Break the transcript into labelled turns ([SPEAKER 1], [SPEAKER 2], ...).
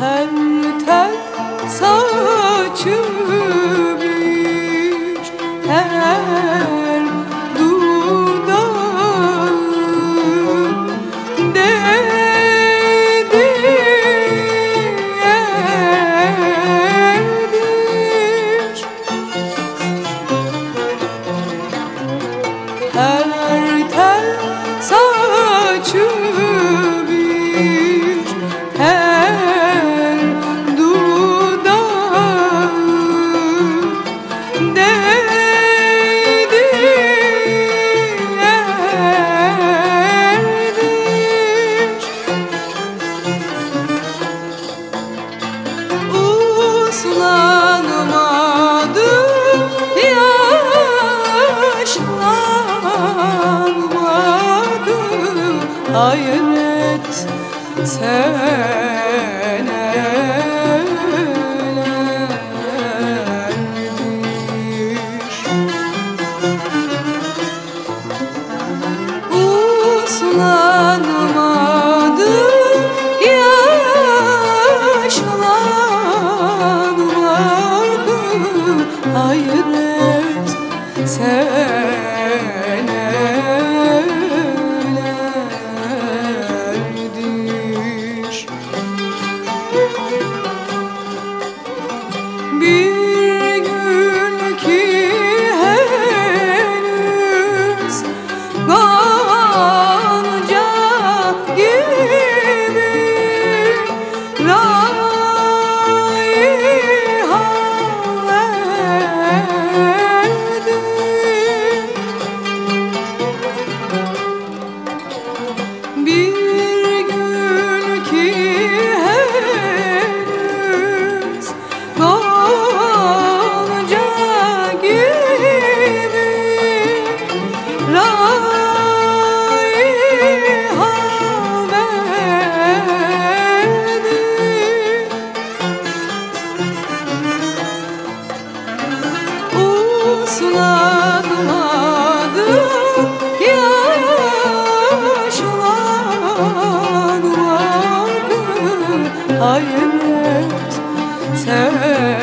[SPEAKER 1] Her tel saçı Hayret yaşlanmadı Hayret senelerdir Hayret senelerdir